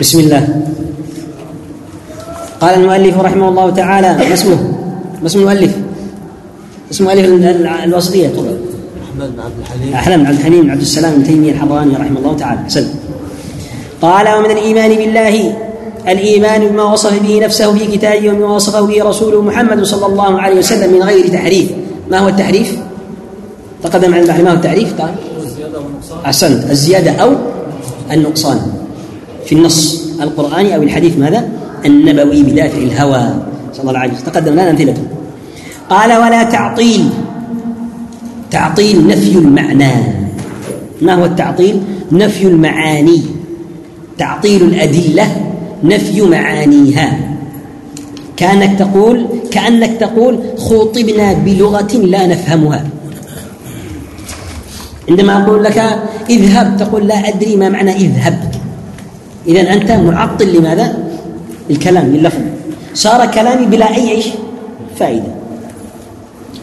بسم الله قال المؤلف رحمه الله تعالى ما اسمه ما اسم المؤلف اسم مؤلف الوصية طبعا أحمد بن عبد الحليم أحمد بن عبد الحليم بن عبد السلام بن تيمية الحضراني رحمه الله تعالى سلم قال ومن الإيمان بالله الإيمان بما وصف به نفسه في كتابه وما وصفه به رسوله محمد صلى الله عليه وسلم من غير تحريف ما هو التحريف؟ تقدم عن البحر ما هو التحريف؟ قال الزيادة والنقصان أحسنت الزيادة أو النقصان في النص. القرآني أو الحديث ماذا؟ النبوي بدافع الهوى. صلى الله عليه وسلم. تقدم لنا أمثلة قال ولا تعطيل. تعطيل نفي المعنى. ما هو التعطيل؟ نفي المعاني. تعطيل الأدلة نفي معانيها. كأنك تقول كأنك تقول خوطبنا بلغة لا نفهمها. عندما أقول لك اذهب تقول لا أدري ما معنى اذهب. إذا أنت معطل لماذا؟ الكلام اللفظ صار كلامي بلا أي إيش فائدة.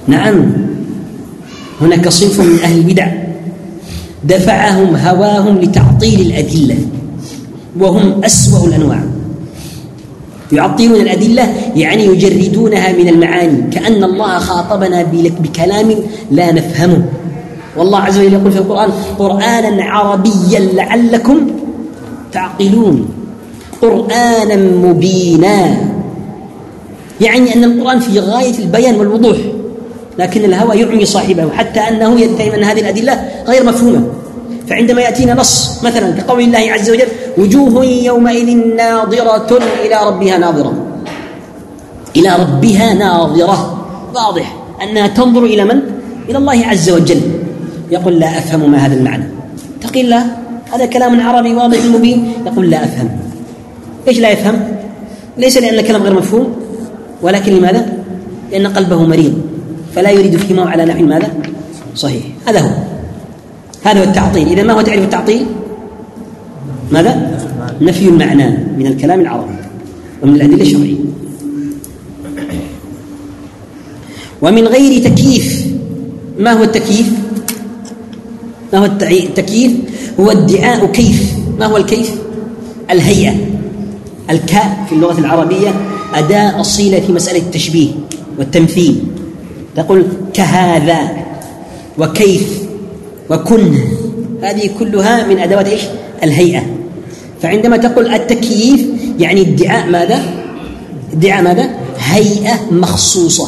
نعم هناك صنف من أهل البدع دفعهم هواهم لتعطيل الأدلة وهم أسوأ الأنواع. يعطلون الأدلة يعني يجردونها من المعاني كأن الله خاطبنا بكلام لا نفهمه. والله عز وجل يقول في القرآن قرآنا عربيا لعلكم تعقلون. قرآنا مبينا. يعني أن القرآن في غاية البيان والوضوح لكن الهوى يعمي صاحبه حتى أنه يتهم أن هذه الأدلة غير مفهومة. فعندما يأتينا نص مثلا كقول الله عز وجل وجوه يومئذ ناظرة إلى ربها ناظرة. إلى ربها ناظرة. واضح. أنها تنظر إلى من؟ إلى الله عز وجل. يقول لا أفهم ما هذا المعنى. تقي الله هذا كلام عربي واضح مبين يقول لا أفهم. ليش لا يفهم؟ ليس لأن الكلام غير مفهوم ولكن لماذا؟ لأن قلبه مريض فلا يريد فيما على نحو ماذا؟ صحيح. هذا هو. هذا هو التعطيل. إذا ما هو تعريف التعطيل؟ ماذا؟ نفي المعنى من الكلام العربي ومن الأدلة الشرعية. ومن غير تكييف. ما هو التكييف؟ ما هو التكييف؟ هو ادعاء كيف؟ ما هو الكيف؟ الهيئة. الكاء في اللغة العربية أداة أصيلة في مسألة التشبيه والتمثيل. تقول كهذا وكيف وكنه هذه كلها من أدوات إيش؟ الهيئة. فعندما تقول التكييف يعني ادعاء ماذا؟ ادعاء ماذا؟ هيئة مخصوصة.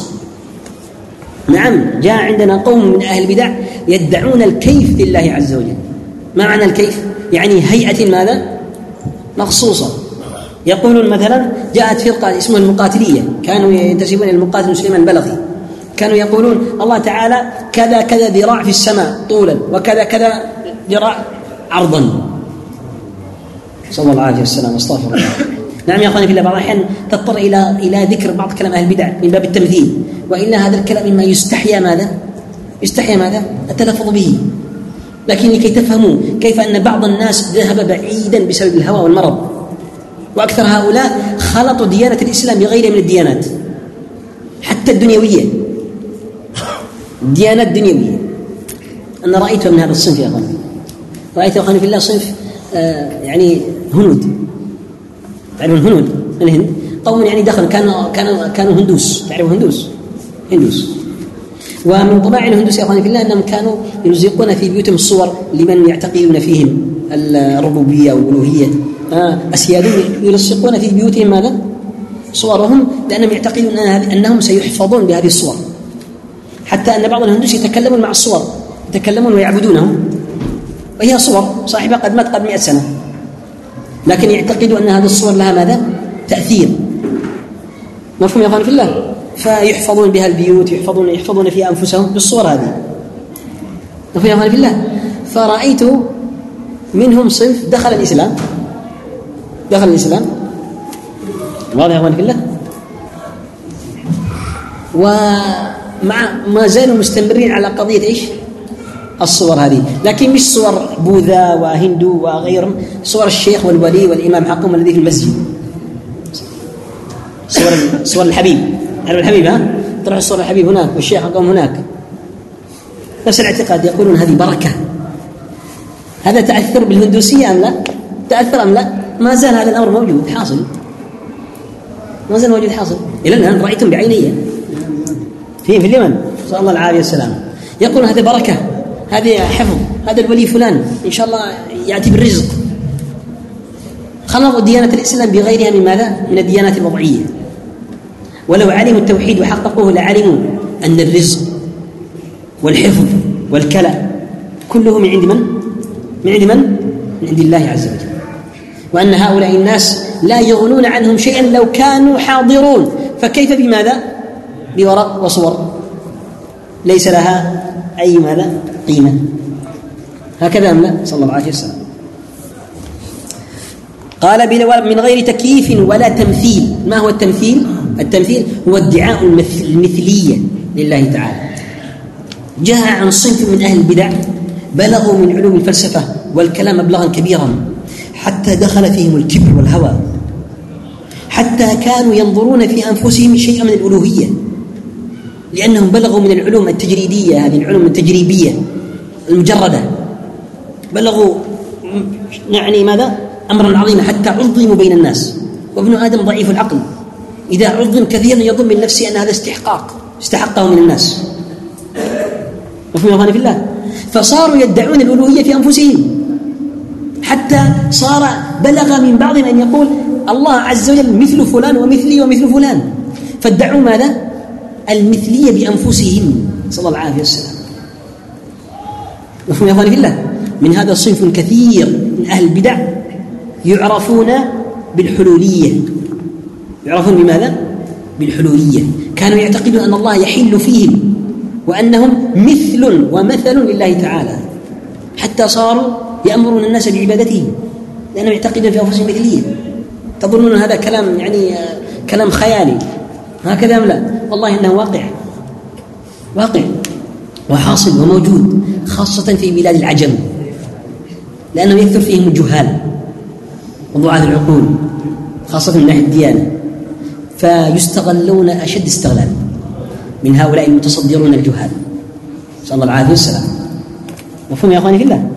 نعم جاء عندنا قوم من أهل البدع يدعون الكيف لله عز وجل. ما معنى الكيف؟ يعني هيئة ماذا؟ مخصوصة. يقولون مثلا جاءت فرقة اسمها المقاتلية. كانوا ينتسبون إلى المقاتل مسلم البلخي. كانوا يقولون الله تعالى كذا كذا ذراع في السماء طولا وكذا كذا ذراع عرضا. صلى الله عليه وسلم. استغفر الله. نعم يا أخواني في الله بعض الأحيان تضطر إلى إلى ذكر بعض كلام أهل البدع من باب التمثيل. والا هذا الكلام مما يستحيا ماذا؟ يستحي ماذا؟ التلفظ به. لكن لكي تفهموا كيف أن بعض الناس ذهب بعيدا بسبب الهوى والمرض. وأكثر هؤلاء خلطوا ديانة الإسلام بغيرها من الديانات. حتى الدنيوية. ديانات دنيوية. أنا رأيتها من هذا الصنف يا أخواني رأيت يا أخواني في الله صنف آه، يعني هنود. تعرفون الهنود؟ الهند قوم يعني دخلوا كانوا كانوا كانوا هندوس. تعرفوا هندوس؟ هندوس. ومن طباع الهندوس يا أخواني في الله أنهم كانوا يلزقون في بيوتهم الصور لمن يعتقدون فيهم الربوبية والألوهية. آه، اسيادون يلصقون في بيوتهم ماذا؟ صورهم لأنهم يعتقدون أنهم سيحفظون بهذه الصور. حتى أن بعض الهندوس يتكلمون مع الصور يتكلمون ويعبدونهم. وهي صور صاحبه قد مات قبل 100 سنة. لكن يعتقدوا أن هذه الصور لها ماذا؟ تأثير. مفهوم يا اخواني في الله؟ فيحفظون بها البيوت يحفظون يحفظون فيها أنفسهم بالصور هذه. نعم، وفي أمان في الله. فرأيت منهم صنف دخل الإسلام. دخل الإسلام. واضح أمان في الله؟ ومع ما زالوا مستمرين على قضية إيش؟ الصور هذه. لكن مش صور بوذا وهندو وغيرهم صور الشيخ والولي والإمام حقهم الذي في المسجد. صور صور الحبيب. علم الحبيب ها؟ طلع الصور الحبيب هناك والشيخ قام هناك. نفس الاعتقاد يقولون هذه بركة. هذا تأثر بالهندوسية أم لا؟ تأثر أم لا؟ ما زال هذا الأمر موجود حاصل. ما زال موجود حاصل. إلى الآن رأيتم بعيني. في في اليمن. نسأل الله العافية والسلامة يقول هذا بركة. هذا حفظ. هذا الولي فلان. إن شاء الله يأتي بالرزق. خلطوا ديانة الإسلام بغيرها من يعني ماذا؟ من الديانات الوضعية. ولو علموا التوحيد وحققوه لعلموا أن الرزق والحفظ والكلى كله من عند من؟ من عند من؟ من عند الله عز وجل وأن هؤلاء الناس لا يغنون عنهم شيئا لو كانوا حاضرون فكيف بماذا؟ بورق وصور ليس لها أي ماذا؟ قيمة هكذا أم لا؟ صلى الله عليه وسلم قال من غير تكييف ولا تمثيل ما هو التمثيل؟ التمثيل هو ادعاء المثلية لله تعالى. جاء عن صنف من أهل البدع بلغوا من علوم الفلسفة والكلام مبلغا كبيرا حتى دخل فيهم الكبر والهوى حتى كانوا ينظرون في أنفسهم شيئا من الألوهية لأنهم بلغوا من العلوم التجريدية هذه العلوم التجريبية المجردة. بلغوا يعني ماذا؟ أمرا عظيما حتى عظموا بين الناس. وابن آدم ضعيف العقل. إذا عظم كثيرا يظن من نفسه أن هذا استحقاق استحقه من الناس. مفهوم أخواني في الله؟ فصاروا يدعون الألوهية في أنفسهم. حتى صار بلغ من بعضهم أن يقول الله عز وجل مثل فلان ومثلي ومثل فلان. فادعوا ماذا؟ المثلية بأنفسهم. صلى الله عليه وسلم. مفهوم يا في الله؟ من هذا صنف كثير من أهل البدع يعرفون بالحلولية. يعرفون بماذا؟ بالحلولية كانوا يعتقدون أن الله يحل فيهم وأنهم مثل ومثل لله تعالى. حتى صاروا يأمرون الناس بعبادتهم لأنهم يعتقدون في أنفسهم مثلية. تظنون هذا كلام يعني آه، كلام خيالي. هكذا أم لا؟ والله إنه واقع. واقع وحاصل وموجود خاصة في بلاد العجم. لأنهم يكثر فيهم الجهال وضعاف العقول خاصة من ناحية الديانة. فيستغلون أشد استغلال من هؤلاء المتصدرون الجهال. نسأل الله العافية وسلم. مفهوم يا أخواني في الله؟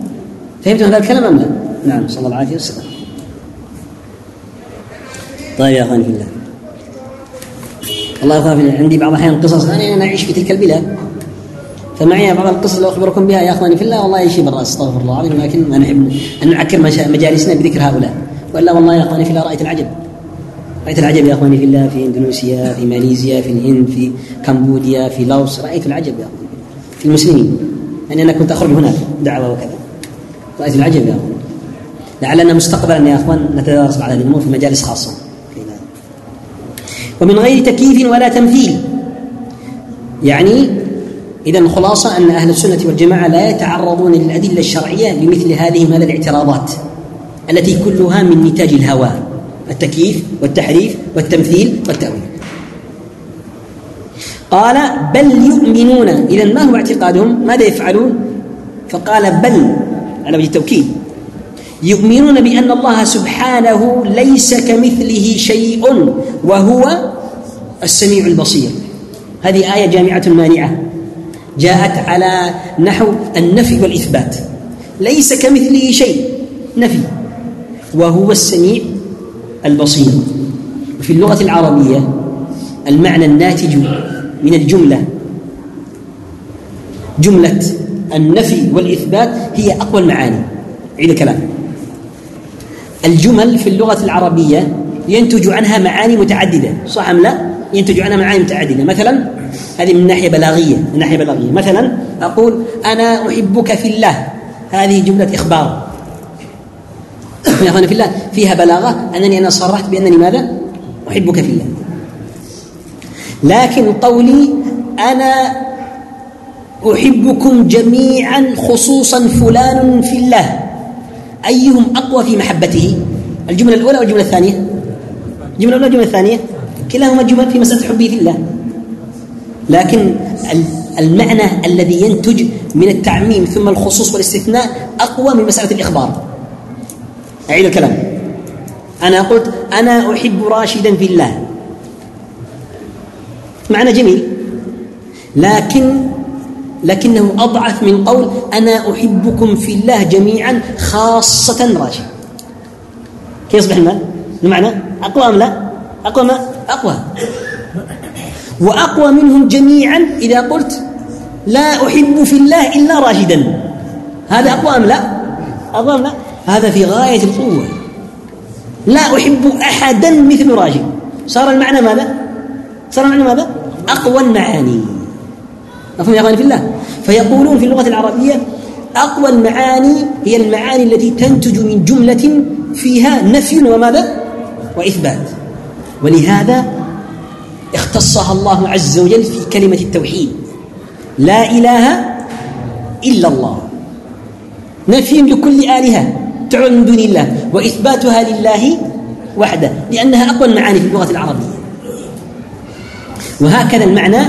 فهمتم هذا الكلام أم لا؟ نعم نسأل الله العافية وسلم. طيب يا أخواني في الله. الله يخاف عندي بعض الأحيان قصص أنا أعيش في تلك البلاد. فمعي بعض القصص اللي أخبركم بها يا أخواني في الله والله يشي بالرأس أستغفر الله العظيم لكن ما نحب أن نعكر مجالسنا بذكر هؤلاء. وإلا والله يا أخواني في الله رأيت العجب. رأيت العجب يا أخواني في الله في إندونيسيا في ماليزيا في الهند في كمبوديا في لاوس. رأيت العجب يا أخواني في المسلمين يعني أنا كنت أخرج هناك دعوة وكذا. رأيت العجب يا أخواني. لعلنا مستقبلا يا أخوان نتدارس بعض الأمور في مجالس خاصة. ومن غير تكييف ولا تمثيل. يعني إذا خلاصة أن أهل السنة والجماعة لا يتعرضون للأدلة الشرعية لمثل هذه من الاعتراضات التي كلها من نتاج الهوى. التكييف والتحريف والتمثيل والتأويل. قال بل يؤمنون. إذا ما هو اعتقادهم؟ ماذا يفعلون؟ فقال بل على وجه التوكيد. يؤمنون بأن الله سبحانه ليس كمثله شيء وهو السميع البصير. هذه آية جامعة مانعة. جاءت على نحو النفي والإثبات. ليس كمثله شيء. نفي. وهو السميع البصير. وفي اللغة العربية المعنى الناتج من الجملة. جملة النفي والإثبات هي أقوى المعاني. عيد الكلام. الجمل في اللغة العربية ينتج عنها معاني متعددة. صح أم لا؟ ينتج عنها معاني متعددة. مثلا هذه من ناحية بلاغية من ناحية بلاغية. مثلا أقول أنا أحبك في الله. هذه جملة إخبار. يا أخوانا في الله فيها بلاغة أنني أنا صرحت بأنني ماذا؟ أحبك في الله. لكن قولي أنا أحبكم جميعا خصوصا فلان في الله. أيهم أقوى في محبته؟ الجملة الأولى والجملة الثانية؟ الجملة الأولى والجملة الثانية؟ كلاهما جمل في مسألة حبه في الله. لكن المعنى الذي ينتج من التعميم ثم الخصوص والاستثناء أقوى من مسألة الإخبار. أعيد الكلام. أنا قلت أنا أحب راشدا في الله. معنى جميل. لكن لكنه أضعف من قول أنا أحبكم في الله جميعا خاصة راشد. كيف يصبح المال المعنى أقوى أم لا؟ أقوى ما؟ أقوى. وأقوى منهم جميعا إذا قلت لا أحب في الله إلا راشدا. هذا أقوى أم لا؟ أقوى أم لا؟ هذا في غاية القوة. لا أحب أحدا مثل راجل. صار المعنى ماذا؟ صار المعنى ماذا؟ أقوى المعاني. مفهوم يا أخواني في الله؟ فيقولون في اللغة العربية أقوى المعاني هي المعاني التي تنتج من جملة فيها نفي وماذا؟ وإثبات. ولهذا اختصها الله عز وجل في كلمة التوحيد. لا إله إلا الله. نفي لكل آلهة. من دون الله وإثباتها لله وحده لأنها أقوى المعاني في اللغة العربية. وهكذا المعنى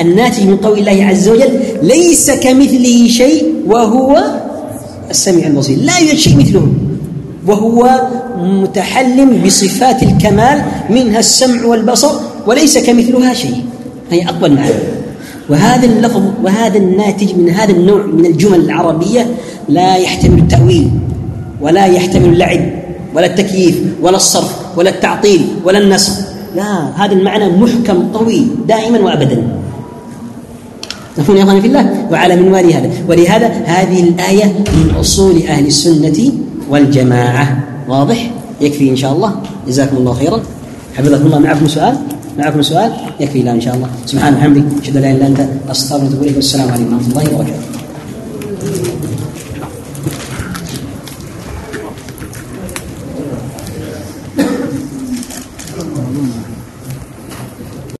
الناتج من قول الله عز وجل ليس كمثله شيء وهو السميع البصير. لا يوجد شيء مثله وهو متحلم بصفات الكمال منها السمع والبصر وليس كمثلها شيء. هي أقوى المعاني. وهذا اللفظ وهذا الناتج من هذا النوع من الجمل العربية لا يحتمل التأويل. ولا يحتمل اللعب ولا التكييف ولا الصرف ولا التعطيل ولا النسخ لا هذا المعنى محكم قوي دائما وابدا. نفهم يا أخواني في الله؟ وعلى منوال هذا؟ ولهذا هذه الآية من أصول أهل السنة والجماعة. واضح؟ يكفي إن شاء الله. جزاكم الله خيرا. حفظكم الله. معكم سؤال؟ معكم سؤال؟ يكفي لا إن شاء الله. سبحان وبحمدك أشهد أن لا إله إلا أنت أستغفرك وأتوب إليك. والسلام عليكم ورحمة الله وبركاته.